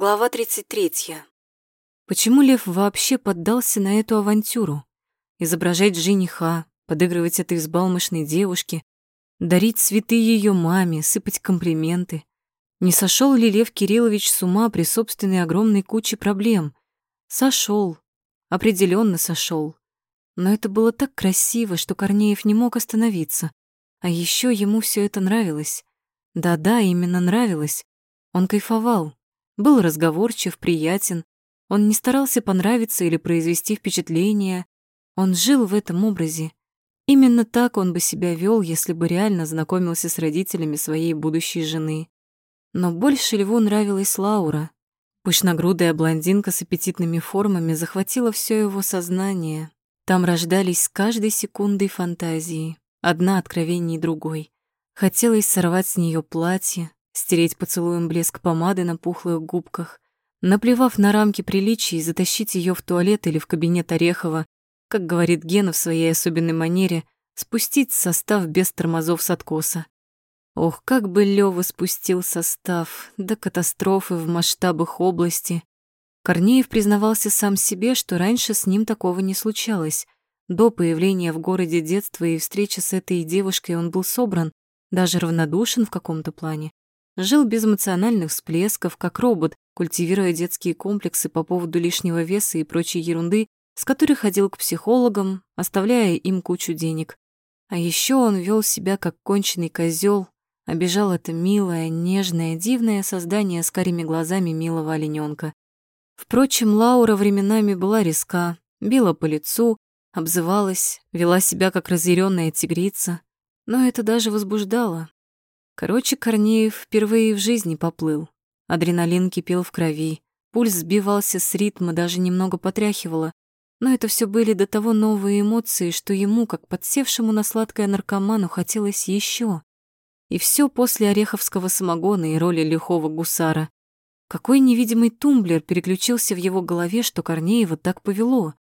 Глава 33. Почему Лев вообще поддался на эту авантюру? Изображать жениха, подыгрывать этой взбалмошной девушке, дарить цветы ее маме, сыпать комплименты. Не сошел ли Лев Кириллович с ума при собственной огромной куче проблем? Сошел, определенно сошел. Но это было так красиво, что Корнеев не мог остановиться. А еще ему все это нравилось. Да-да, именно нравилось. Он кайфовал, был разговорчив, приятен. Он не старался понравиться или произвести впечатление. Он жил в этом образе. Именно так он бы себя вел, если бы реально знакомился с родителями своей будущей жены. Но больше Льву нравилась Лаура. Пышногрудая блондинка с аппетитными формами захватила все его сознание. Там рождались с каждой секундой фантазии, одна откровенней другой. Хотелось сорвать с нее платье, стереть поцелуем блеск помады на пухлых губках, наплевав на рамки приличий, затащить ее в туалет или в кабинет Орехова, как говорит Гена в своей особенной манере, спустить состав без тормозов с откоса. Ох, как бы Лёва спустил состав до катастрофы в масштабах области. Корнеев признавался сам себе, что раньше с ним такого не случалось. До появления в городе детства и встречи с этой девушкой он был собран, даже равнодушен в каком-то плане. Жил без эмоциональных всплесков, как робот, культивируя детские комплексы по поводу лишнего веса и прочей ерунды, с которой ходил к психологам, оставляя им кучу денег. А еще он вел себя как конченый козел, обижал это милое, нежное, дивное создание с карими глазами милого олененка. Впрочем, Лаура временами была резка, била по лицу, обзывалась, вела себя как разъяренная тигрица, но это даже возбуждало, Короче, Корнеев впервые в жизни поплыл. Адреналин кипел в крови, пульс сбивался с ритма, даже немного потряхивало. Но это все были до того новые эмоции, что ему, как подсевшему на сладкое наркоману, хотелось еще. И все после ореховского самогона и роли лихого гусара. Какой невидимый тумблер переключился в его голове, что Корнеева так повело.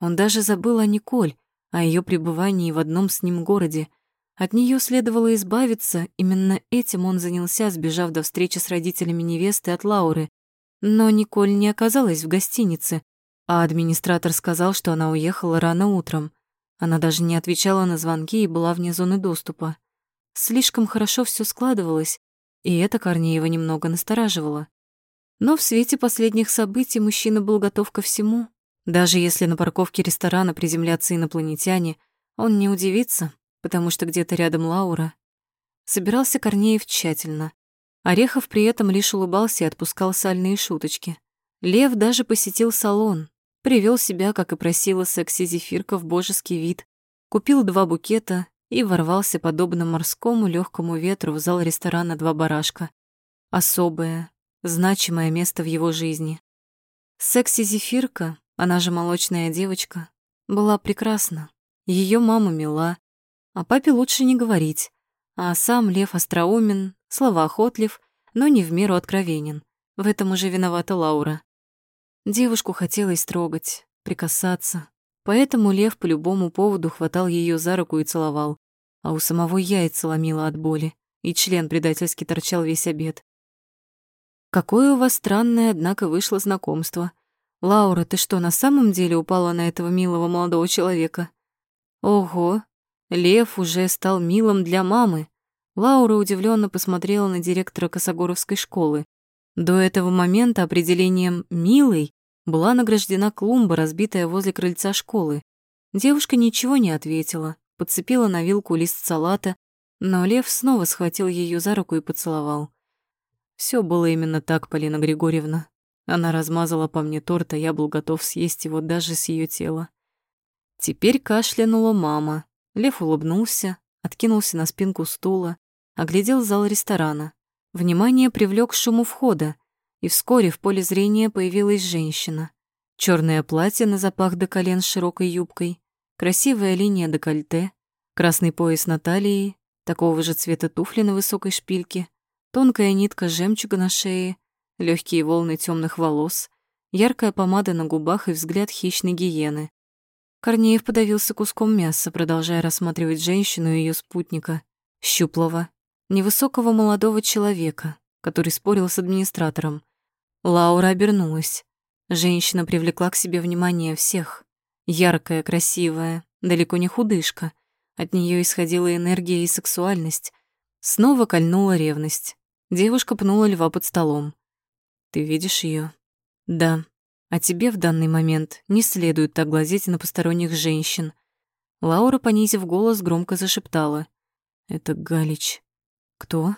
Он даже забыл о Николь, о ее пребывании в одном с ним городе, от нее следовало избавиться, именно этим он занялся, сбежав до встречи с родителями невесты от Лауры. Но Николь не оказалась в гостинице, а администратор сказал, что она уехала рано утром. Она даже не отвечала на звонки и была вне зоны доступа. Слишком хорошо все складывалось, и это Корнеева немного настораживало. Но в свете последних событий мужчина был готов ко всему. Даже если на парковке ресторана приземлятся инопланетяне, он не удивится, потому что где-то рядом Лаура. Собирался Корнеев тщательно. Орехов при этом лишь улыбался и отпускал сальные шуточки. Лев даже посетил салон, привел себя, как и просила секси-зефирка, в божеский вид, купил два букета и ворвался, подобно морскому легкому ветру, в зал ресторана «Два барашка». Особое, значимое место в его жизни. Секси-зефирка, она же молочная девочка, была прекрасна. Ее мама мила, о папе лучше не говорить. А сам Лев остроумен, словоохотлив, но не в меру откровенен. В этом уже виновата Лаура. Девушку хотелось трогать, прикасаться. Поэтому Лев по любому поводу хватал ее за руку и целовал. А у самого яйца ломило от боли, и член предательски торчал весь обед. Какое у вас странное, однако, вышло знакомство. Лаура, ты что, на самом деле упала на этого милого молодого человека? Ого, Лев уже стал милым для мамы. Лаура удивленно посмотрела на директора Косогоровской школы. До этого момента определением «милый» была награждена клумба, разбитая возле крыльца школы. Девушка ничего не ответила, подцепила на вилку лист салата, но Лев снова схватил ее за руку и поцеловал. Все было именно так, Полина Григорьевна. Она размазала по мне торт, а я был готов съесть его даже с ее тела. Теперь кашлянула мама, Лев улыбнулся, откинулся на спинку стула, оглядел зал ресторана. Внимание привлек шум у входа, и вскоре в поле зрения появилась женщина. Черное платье на запах до колен с широкой юбкой, красивая линия декольте, красный пояс на талии, такого же цвета туфли на высокой шпильке, тонкая нитка жемчуга на шее, легкие волны темных волос, яркая помада на губах и взгляд хищной гиены. Корнеев подавился куском мяса, продолжая рассматривать женщину и ее спутника, щуплого, невысокого молодого человека, который спорил с администратором. Лаура обернулась. Женщина привлекла к себе внимание всех. Яркая, красивая, далеко не худышка. От нее исходила энергия и сексуальность. Снова кольнула ревность. Девушка пнула льва под столом. «Ты видишь ее? «Да. А тебе в данный момент не следует так глазеть на посторонних женщин». Лаура, понизив голос, громко зашептала. «Это Галич». «Кто?»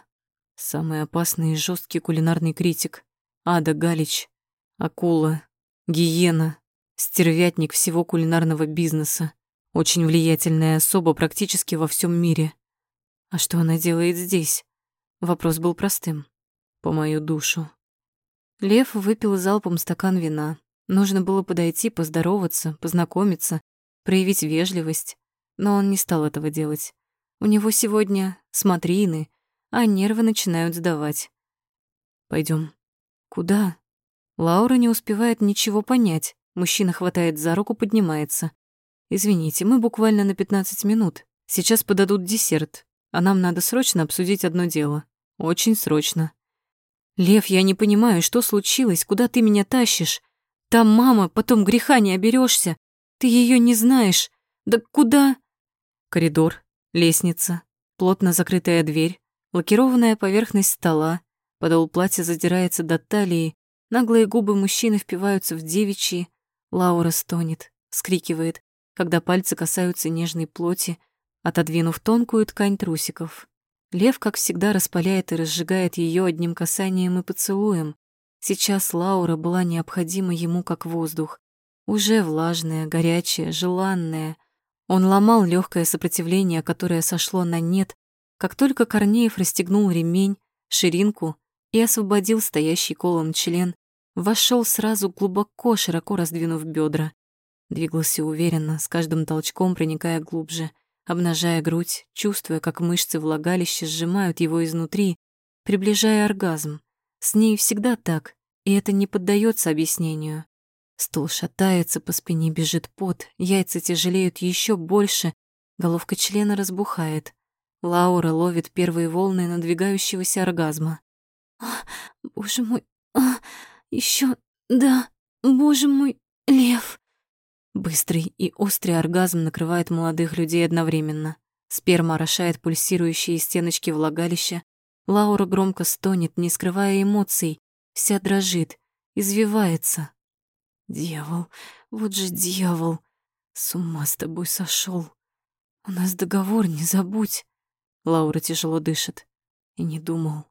«Самый опасный и жесткий кулинарный критик. Ада Галич. Акула. Гиена. Стервятник всего кулинарного бизнеса. Очень влиятельная особа практически во всем мире. А что она делает здесь? Вопрос был простым. По мою душу. Лев выпил залпом стакан вина. Нужно было подойти, поздороваться, познакомиться, проявить вежливость. Но он не стал этого делать. У него сегодня смотрины, а нервы начинают сдавать. Пойдем. Куда? Лаура не успевает ничего понять. Мужчина хватает за руку, поднимается. Извините, мы буквально на 15 минут. Сейчас подадут десерт, а нам надо срочно обсудить одно дело. Очень срочно. Лев, я не понимаю, что случилось, куда ты меня тащишь? Там мама, потом греха не оберешься. Ты ее не знаешь. Да куда? Коридор, лестница, плотно закрытая дверь, лакированная поверхность стола, подол платья задирается до талии, наглые губы мужчины впиваются в девичьи. Лаура стонет, скрикивает, когда пальцы касаются нежной плоти, отодвинув тонкую ткань трусиков. Лев, как всегда, распаляет и разжигает ее одним касанием и поцелуем. Сейчас Лаура была необходима ему как воздух. Уже влажная, горячая, желанная. Он ломал легкое сопротивление, которое сошло на нет, как только Корнеев расстегнул ремень, ширинку и освободил стоящий колом член, вошел сразу глубоко, широко раздвинув бедра. Двигался уверенно, с каждым толчком проникая глубже обнажая грудь, чувствуя, как мышцы влагалища сжимают его изнутри, приближая оргазм. С ней всегда так, и это не поддается объяснению. Стол шатается, по спине бежит пот, яйца тяжелеют еще больше, головка члена разбухает. Лаура ловит первые волны надвигающегося оргазма. «А, боже мой, а, еще, да, боже мой, лев!» Быстрый и острый оргазм накрывает молодых людей одновременно. Сперма орошает пульсирующие стеночки влагалища. Лаура громко стонет, не скрывая эмоций. Вся дрожит, извивается. Дьявол, вот же дьявол. С ума с тобой сошел. У нас договор, не забудь. Лаура тяжело дышит. И не думал.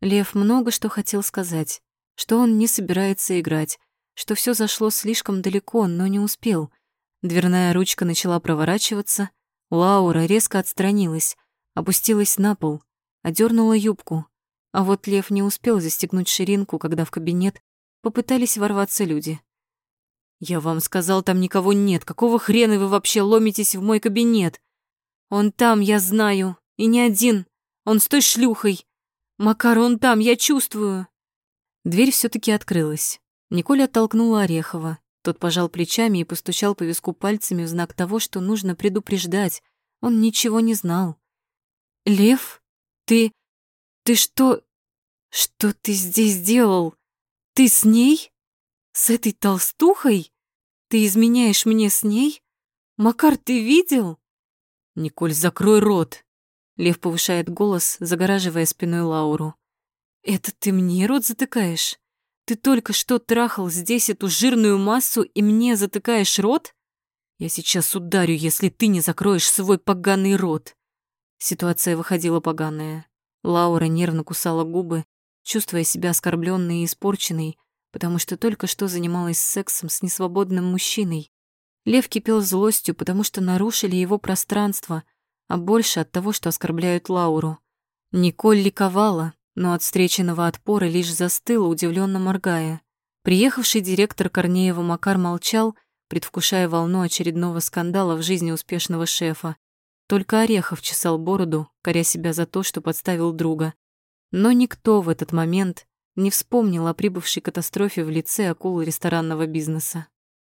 Лев много что хотел сказать, что он не собирается играть, что все зашло слишком далеко, но не успел. Дверная ручка начала проворачиваться, Лаура резко отстранилась, опустилась на пол, одернула юбку. А вот Лев не успел застегнуть ширинку, когда в кабинет попытались ворваться люди. «Я вам сказал, там никого нет. Какого хрена вы вообще ломитесь в мой кабинет? Он там, я знаю, и не один. Он с той шлюхой. Макар, он там, я чувствую». Дверь все таки открылась. Николя оттолкнула Орехова. Тот пожал плечами и постучал по виску пальцами в знак того, что нужно предупреждать. Он ничего не знал. «Лев, ты... ты что... что ты здесь делал? Ты с ней? С этой толстухой? Ты изменяешь мне с ней? Макар, ты видел?» «Николь, закрой рот!» Лев повышает голос, загораживая спиной Лауру. «Это ты мне рот затыкаешь?» Ты только что трахал здесь эту жирную массу и мне затыкаешь рот? Я сейчас ударю, если ты не закроешь свой поганый рот. Ситуация выходила поганая. Лаура нервно кусала губы, чувствуя себя оскорбленной и испорченной, потому что только что занималась сексом с несвободным мужчиной. Лев кипел злостью, потому что нарушили его пространство, а больше от того, что оскорбляют Лауру. Николь ликовала, но от встреченного отпора лишь застыла, удивленно моргая. Приехавший директор Корнеева Макар молчал, предвкушая волну очередного скандала в жизни успешного шефа. Только Орехов чесал бороду, коря себя за то, что подставил друга. Но никто в этот момент не вспомнил о прибывшей катастрофе в лице акулы ресторанного бизнеса.